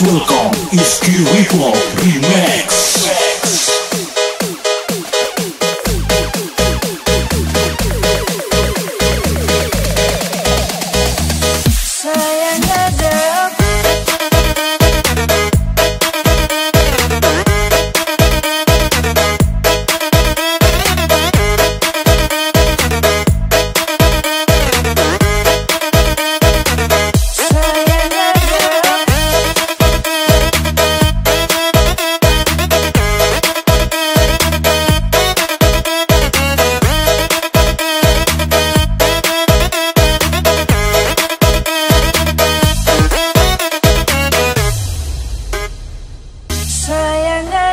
Welcome, it's Q-Ripple, remix.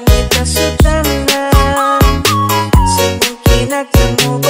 Salita sutana Semungkin akan mubah